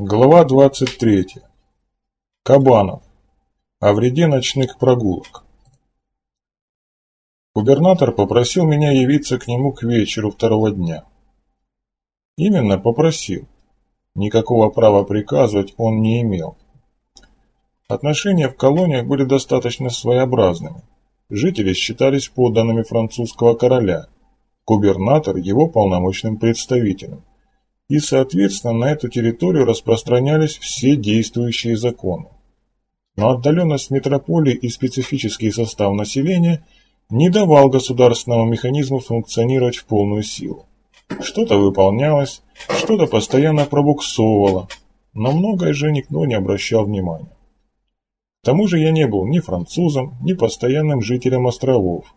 Глава 23. Кабанов. О вреде ночных прогулок. Губернатор попросил меня явиться к нему к вечеру второго дня. Именно попросил. Никакого права приказывать он не имел. Отношения в колониях были достаточно своеобразными. Жители считались подданными французского короля, губернатор его полномочным представителем и, соответственно, на эту территорию распространялись все действующие законы. Но отдаленность метрополии и специфический состав населения не давал государственному механизму функционировать в полную силу. Что-то выполнялось, что-то постоянно пробуксовывало, но многое же никто не обращал внимания. К тому же я не был ни французом, ни постоянным жителем островов.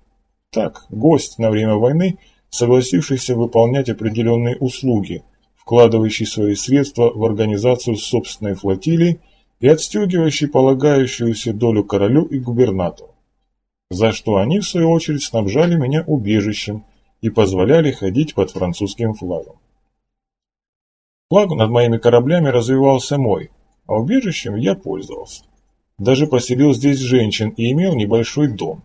Так, гость на время войны, согласившийся выполнять определенные услуги, вкладывающий свои средства в организацию собственной флотилии и отстегивающий полагающуюся долю королю и губернатору, за что они, в свою очередь, снабжали меня убежищем и позволяли ходить под французским флагом. Флаг над моими кораблями развивался мой, а убежищем я пользовался. Даже поселил здесь женщин и имел небольшой дом.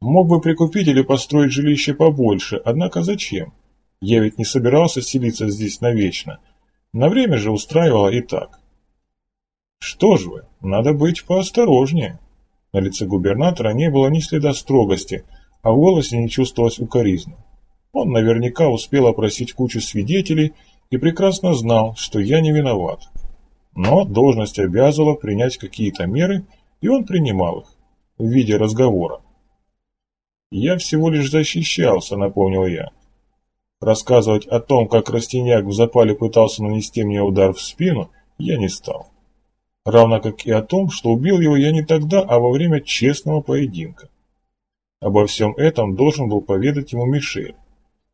Мог бы прикупить или построить жилище побольше, однако зачем? Я ведь не собирался селиться здесь навечно. На время же устраивало и так. Что ж вы, надо быть поосторожнее. На лице губернатора не было ни следа строгости, а в голосе не чувствовалось укоризны. Он наверняка успел опросить кучу свидетелей и прекрасно знал, что я не виноват. Но должность обязывала принять какие-то меры, и он принимал их в виде разговора. «Я всего лишь защищался», — напомнил я. Рассказывать о том, как Растиняк в запале пытался нанести мне удар в спину, я не стал. Равно как и о том, что убил его я не тогда, а во время честного поединка. Обо всем этом должен был поведать ему Мишель.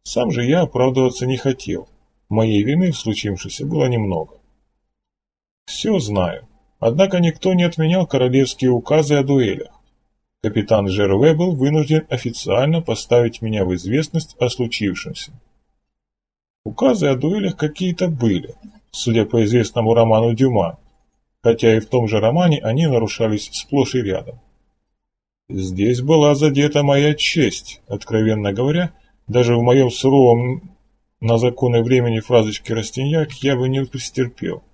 Сам же я оправдываться не хотел. Моей вины в случившемся было немного. Все знаю. Однако никто не отменял королевские указы о дуэлях. Капитан Жерве был вынужден официально поставить меня в известность о случившемся. Указы о дуэлях какие-то были, судя по известному роману Дюма, хотя и в том же романе они нарушались сплошь и рядом. Здесь была задета моя честь, откровенно говоря, даже в моем суровом на законы времени фразочке «Растиньяк» я бы не пристерпел.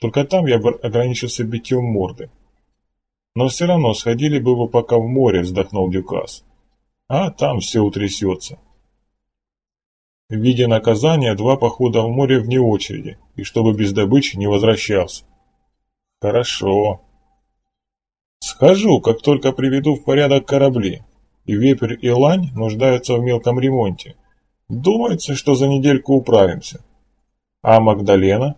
Только там я бы ограничился битьем морды. Но все равно сходили бы вы пока в море, вздохнул Дюкас. А там все утрясется. В виде наказания два похода в море вне очереди, и чтобы без добычи не возвращался. Хорошо. Схожу, как только приведу в порядок корабли. И Вепрь, и Лань нуждаются в мелком ремонте. Думается, что за недельку управимся. А Магдалена?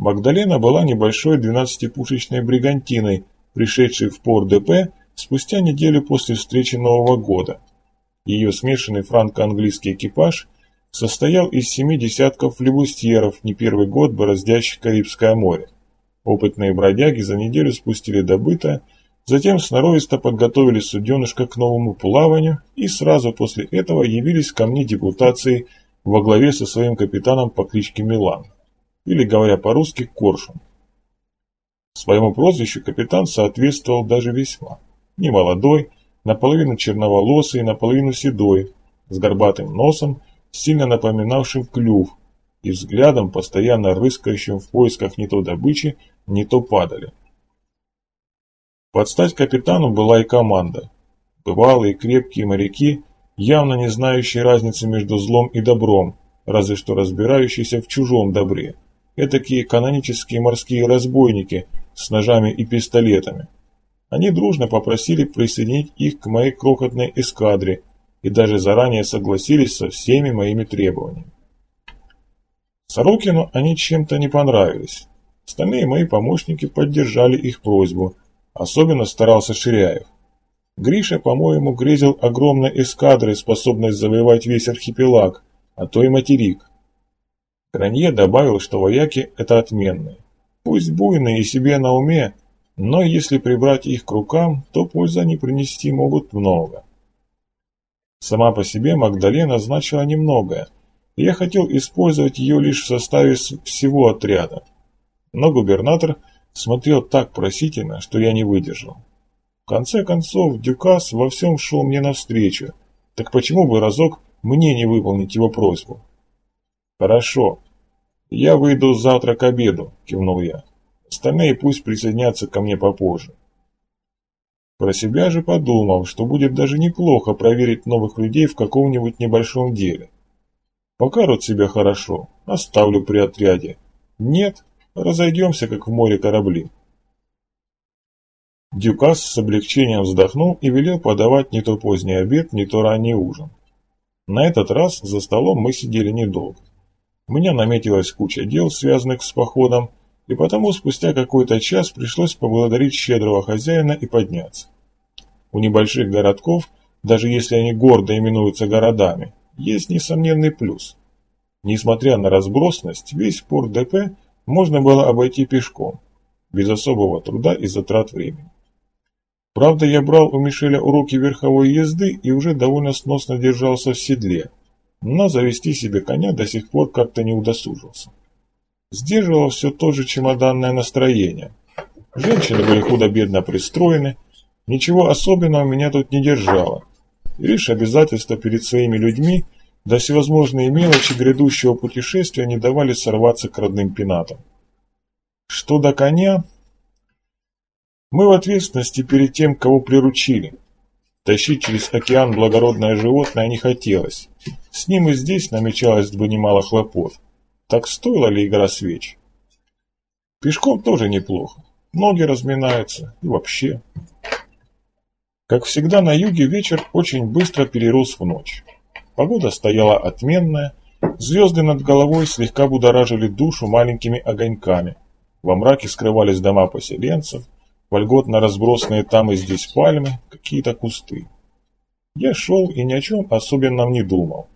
Магдалена была небольшой двенадцатипушечной бригантиной, пришедшей в порт ДП спустя неделю после встречи Нового года. Ее смешанный франко-английский экипаж состоял из семи десятков флебустьеров, не первый год бороздящих Карибское море. Опытные бродяги за неделю спустили добытое, затем сноровисто подготовили суденышко к новому плаванию и сразу после этого явились ко мне депутацией во главе со своим капитаном по кличке Милан, или, говоря по-русски, Коршун. Своему прозвищу капитан соответствовал даже весьма. Немолодой, наполовину черноволосый, наполовину седой, с горбатым носом, сильно напоминавшим клюв, и взглядом, постоянно рыскающим в поисках не то добычи, не то падали. Под стать капитану была и команда. Бывалые крепкие моряки, явно не знающие разницы между злом и добром, разве что разбирающиеся в чужом добре. Этакие канонические морские разбойники с ножами и пистолетами. Они дружно попросили присоединить их к моей крохотной эскадре и даже заранее согласились со всеми моими требованиями. Сорокину они чем-то не понравились. Остальные мои помощники поддержали их просьбу, особенно старался Ширяев. Гриша, по-моему, грезил огромной эскадрой, способной завоевать весь архипелаг, а то и материк. Гранье добавил, что вояки – это отменные. Пусть буйные и себе на уме, но если прибрать их к рукам, то пользы они принести могут много. Сама по себе Магдалена значила немногое, и я хотел использовать ее лишь в составе всего отряда. Но губернатор смотрел так просительно, что я не выдержал. В конце концов, Дюкас во всем шел мне навстречу, так почему бы разок мне не выполнить его просьбу? Хорошо, я выйду завтра к обеду, кивнул я. Остальные пусть присоединятся ко мне попозже. Про себя же подумал, что будет даже неплохо проверить новых людей в каком-нибудь небольшом деле. Покажут себя хорошо, оставлю при отряде. Нет, разойдемся, как в море корабли. Дюкас с облегчением вздохнул и велел подавать не то поздний обед, не то ранний ужин. На этот раз за столом мы сидели недолго. У меня наметилась куча дел, связанных с походом, и потому спустя какой-то час пришлось поблагодарить щедрого хозяина и подняться. У небольших городков, даже если они гордо именуются городами, есть несомненный плюс. Несмотря на разбросность, весь порт ДП можно было обойти пешком, без особого труда и затрат времени. Правда, я брал у Мишеля уроки верховой езды и уже довольно сносно держался в седле, но завести себе коня до сих пор как-то не удосужился. Сдерживало все то же чемоданное настроение. Женщины были худо-бедно пристроены, ничего особенного меня тут не держало. И лишь обязательства перед своими людьми да всевозможные мелочи грядущего путешествия не давали сорваться к родным пенатам. Что до коня, мы в ответственности перед тем, кого приручили. Тащить через океан благородное животное не хотелось. С ним и здесь намечалось бы немало хлопот. Так стоила ли игра свеч? Пешком тоже неплохо. Ноги разминаются и вообще. Как всегда на юге вечер очень быстро перерос в ночь. Погода стояла отменная, звезды над головой слегка будоражили душу маленькими огоньками. Во мраке скрывались дома поселенцев, вольготно разбросанные там и здесь пальмы, какие-то кусты. Я шел и ни о чем особенном не думал.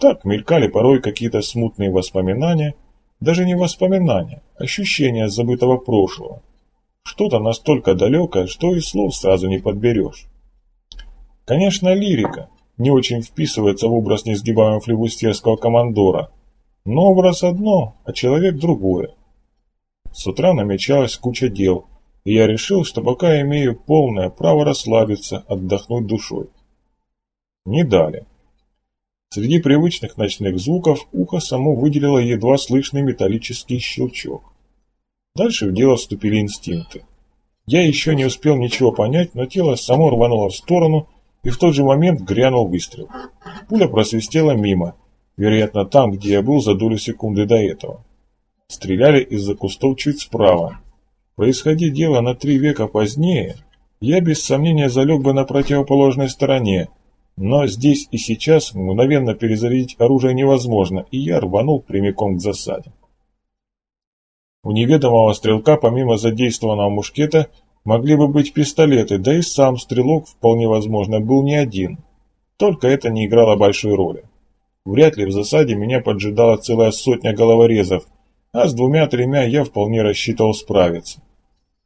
Так мелькали порой какие-то смутные воспоминания, даже не воспоминания, ощущения забытого прошлого. Что-то настолько далекое, что и слов сразу не подберешь. Конечно, лирика не очень вписывается в образ несгибаемого флебустерского командора, но образ одно, а человек другое. С утра намечалась куча дел, и я решил, что пока имею полное право расслабиться, отдохнуть душой. Не дали. Среди привычных ночных звуков ухо само выделило едва слышный металлический щелчок. Дальше в дело вступили инстинкты. Я еще не успел ничего понять, но тело само рвануло в сторону, и в тот же момент грянул выстрел. Пуля просвистела мимо, вероятно там, где я был за долю секунды до этого. Стреляли из-за кустов чуть справа. Происходи дело на три века позднее, я без сомнения залег бы на противоположной стороне, но здесь и сейчас мгновенно перезарядить оружие невозможно, и я рванул прямиком к засаде. У неведомого стрелка, помимо задействованного мушкета, могли бы быть пистолеты, да и сам стрелок, вполне возможно, был не один. Только это не играло большой роли. Вряд ли в засаде меня поджидала целая сотня головорезов, а с двумя-тремя я вполне рассчитывал справиться.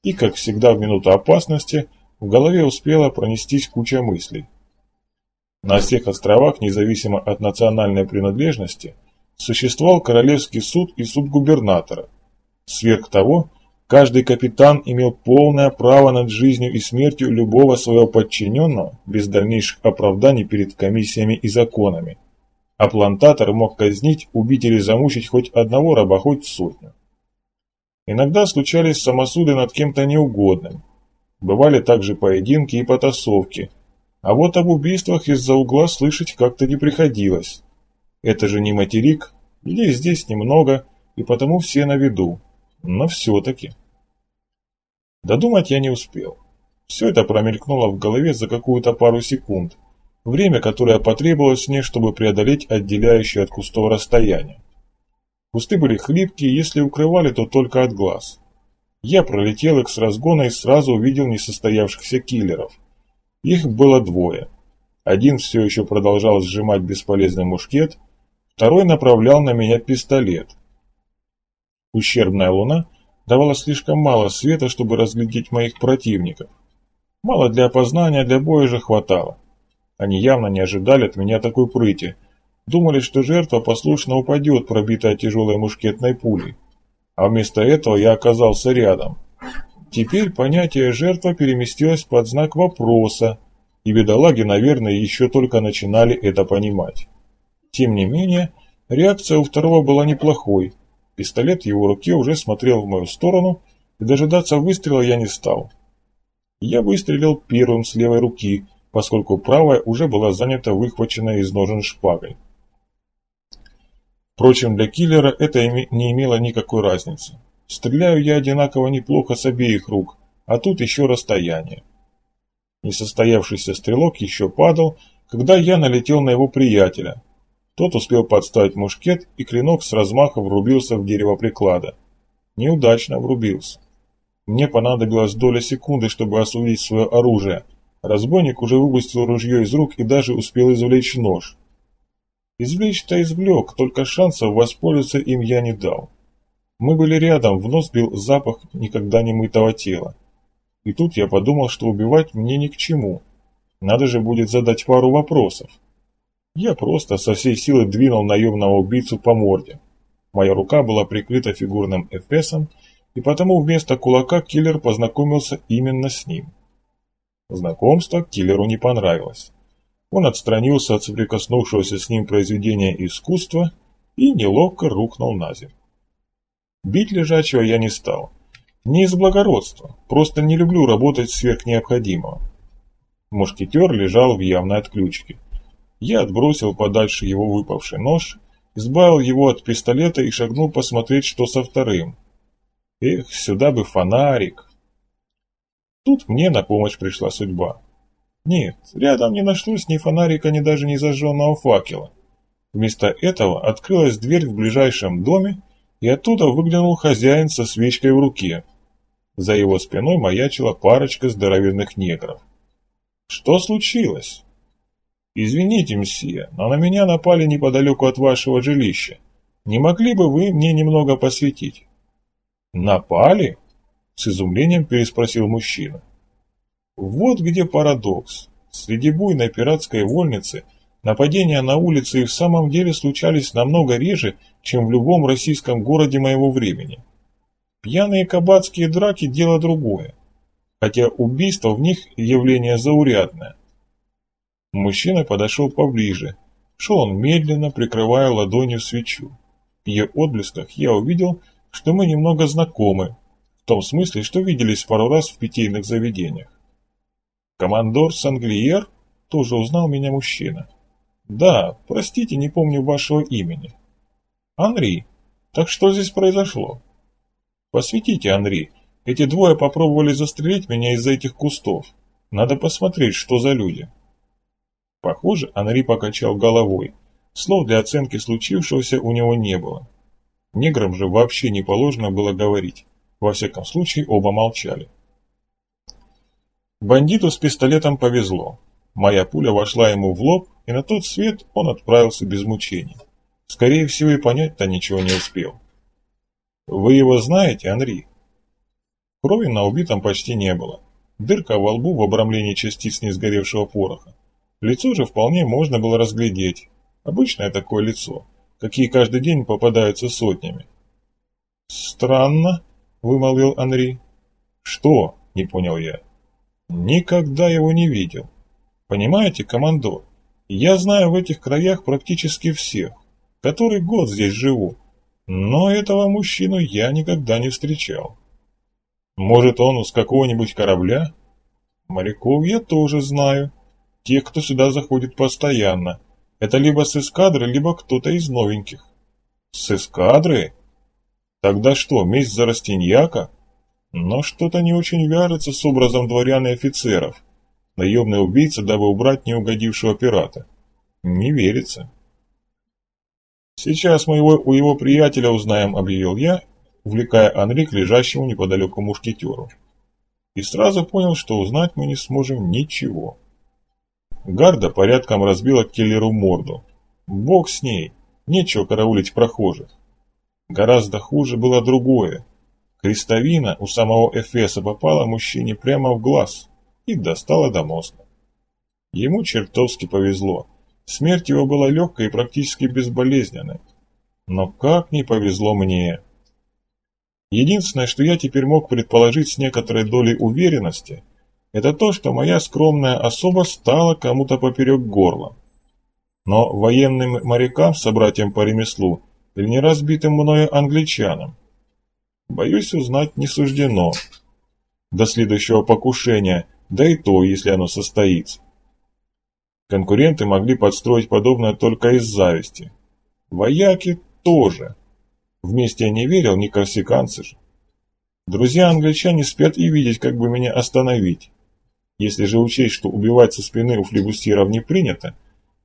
И, как всегда в минуту опасности, в голове успела пронестись куча мыслей. На всех островах, независимо от национальной принадлежности, существовал Королевский суд и суд губернатора. Сверх того, каждый капитан имел полное право над жизнью и смертью любого своего подчиненного без дальнейших оправданий перед комиссиями и законами. А плантатор мог казнить, убить или замучить хоть одного раба, хоть сотню. Иногда случались самосуды над кем-то неугодным. Бывали также поединки и потасовки – а вот об убийствах из-за угла слышать как-то не приходилось. Это же не материк, людей здесь немного, и потому все на виду. Но все-таки. Додумать я не успел. Все это промелькнуло в голове за какую-то пару секунд. Время, которое потребовалось мне, чтобы преодолеть отделяющее от кустов расстояние. Кусты были хлипкие, если укрывали, то только от глаз. Я пролетел их с разгона и сразу увидел несостоявшихся киллеров. Их было двое. Один все еще продолжал сжимать бесполезный мушкет, второй направлял на меня пистолет. Ущербная луна давала слишком мало света, чтобы разглядеть моих противников. Мало для опознания, для боя же хватало. Они явно не ожидали от меня такой прыти. Думали, что жертва послушно упадет, пробитая тяжелой мушкетной пулей. А вместо этого я оказался рядом. Теперь понятие «жертва» переместилось под знак вопроса, и бедолаги, наверное, еще только начинали это понимать. Тем не менее, реакция у второго была неплохой. Пистолет в его руке уже смотрел в мою сторону, и дожидаться выстрела я не стал. Я выстрелил первым с левой руки, поскольку правая уже была занята выхваченной из ножен шпагой. Впрочем, для киллера это не имело никакой разницы. Стреляю я одинаково неплохо с обеих рук, а тут еще расстояние. Несостоявшийся стрелок еще падал, когда я налетел на его приятеля. Тот успел подставить мушкет, и клинок с размаха врубился в дерево приклада. Неудачно врубился. Мне понадобилась доля секунды, чтобы осудить свое оружие. Разбойник уже выпустил ружье из рук и даже успел извлечь нож. Извлечь-то извлек, только шансов воспользоваться им я не дал. Мы были рядом, в нос бил запах никогда не мытого тела. И тут я подумал, что убивать мне ни к чему. Надо же будет задать пару вопросов. Я просто со всей силы двинул наемного убийцу по морде. Моя рука была прикрыта фигурным эфесом, и потому вместо кулака киллер познакомился именно с ним. Знакомство киллеру не понравилось. Он отстранился от соприкоснувшегося с ним произведения искусства и неловко рухнул на землю. Бить лежачего я не стал. Не из благородства, просто не люблю работать сверх необходимого. Мушкетер лежал в явной отключке. Я отбросил подальше его выпавший нож, избавил его от пистолета и шагнул посмотреть, что со вторым. Эх, сюда бы фонарик. Тут мне на помощь пришла судьба. Нет, рядом не нашлось ни фонарика, ни даже не зажженного факела. Вместо этого открылась дверь в ближайшем доме, и оттуда выглянул хозяин со свечкой в руке. За его спиной маячила парочка здоровенных негров. Что случилось? Извините, мсье, но на меня напали неподалеку от вашего жилища. Не могли бы вы мне немного посветить? «Напали?» – с изумлением переспросил мужчина. Вот где парадокс. Среди буйной пиратской вольницы нападения на улице и в самом деле случались намного реже, чем в любом российском городе моего времени. Пьяные кабацкие драки – дело другое, хотя убийство в них явление заурядное. Мужчина подошел поближе. Шел он медленно, прикрывая ладонью свечу. В ее отблесках я увидел, что мы немного знакомы, в том смысле, что виделись пару раз в питейных заведениях. Командор Санглиер тоже узнал меня мужчина. Да, простите, не помню вашего имени. Анри. Так что здесь произошло? Посветите, Анри. Эти двое попробовали застрелить меня из-за этих кустов. Надо посмотреть, что за люди. Похоже, Анри покачал головой. Слов для оценки случившегося у него не было. Неграм же вообще не положено было говорить. Во всяком случае, оба молчали. Бандиту с пистолетом повезло. Моя пуля вошла ему в лоб, и на тот свет он отправился без мучений. Скорее всего, и понять-то ничего не успел. «Вы его знаете, Анри?» Крови на убитом почти не было. Дырка во лбу в обрамлении частиц несгоревшего пороха. Лицо же вполне можно было разглядеть. Обычное такое лицо какие каждый день попадаются сотнями. «Странно», — вымолвил Анри. «Что?» — не понял я. «Никогда его не видел. Понимаете, командор, я знаю в этих краях практически всех, который год здесь живу, но этого мужчину я никогда не встречал. Может, он с какого-нибудь корабля? Моряков я тоже знаю, тех, кто сюда заходит постоянно, это либо с эскадры, либо кто-то из новеньких. С эскадры? Тогда что, месть за Растиньяка? Но что-то не очень вяжется с образом дворян и офицеров. Наемный убийца, дабы убрать неугодившего пирата. Не верится. Сейчас мы его, у его приятеля узнаем, объявил я, увлекая Анри к лежащему неподалеку мушкетеру. И сразу понял, что узнать мы не сможем ничего. Гарда порядком разбила киллеру морду. Бог с ней, нечего караулить прохожих. Гораздо хуже было другое. Крестовина у самого Эфеса попала мужчине прямо в глаз и достала до мозга. Ему чертовски повезло. Смерть его была легкой и практически безболезненной. Но как не повезло мне. Единственное, что я теперь мог предположить с некоторой долей уверенности, это то, что моя скромная особа стала кому-то поперек горла. Но военным морякам, собратьям по ремеслу, или не разбитым мною англичанам, боюсь узнать не суждено. До следующего покушения, да и то, если оно состоится. Конкуренты могли подстроить подобное только из зависти. Вояки тоже. Вместе я не верил, не корсиканцы же. Друзья-англичане спят и видеть, как бы меня остановить. Если же учесть, что убивать со спины у флебустьеров не принято,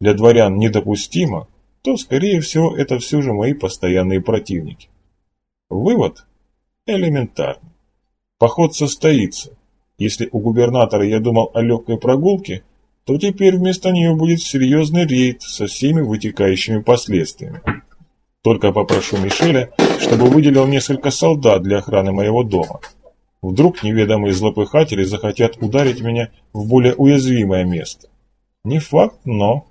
для дворян недопустимо, то, скорее всего, это все же мои постоянные противники. Вывод элементарный. Поход состоится. Если у губернатора я думал о легкой прогулке, то теперь вместо нее будет серьезный рейд со всеми вытекающими последствиями. Только попрошу Мишеля, чтобы выделил несколько солдат для охраны моего дома. Вдруг неведомые злопыхатели захотят ударить меня в более уязвимое место. Не факт, но